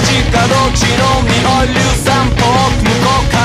近どっちの匂い硫散歩向こうか